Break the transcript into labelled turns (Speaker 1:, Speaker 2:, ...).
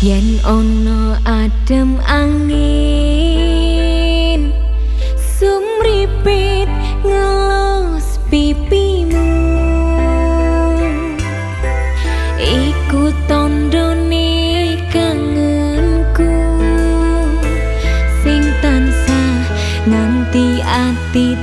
Speaker 1: Yen ono adem angin Sumripit ngelus pipimu. Iku tondoni kangenku Sing tansah nganti ati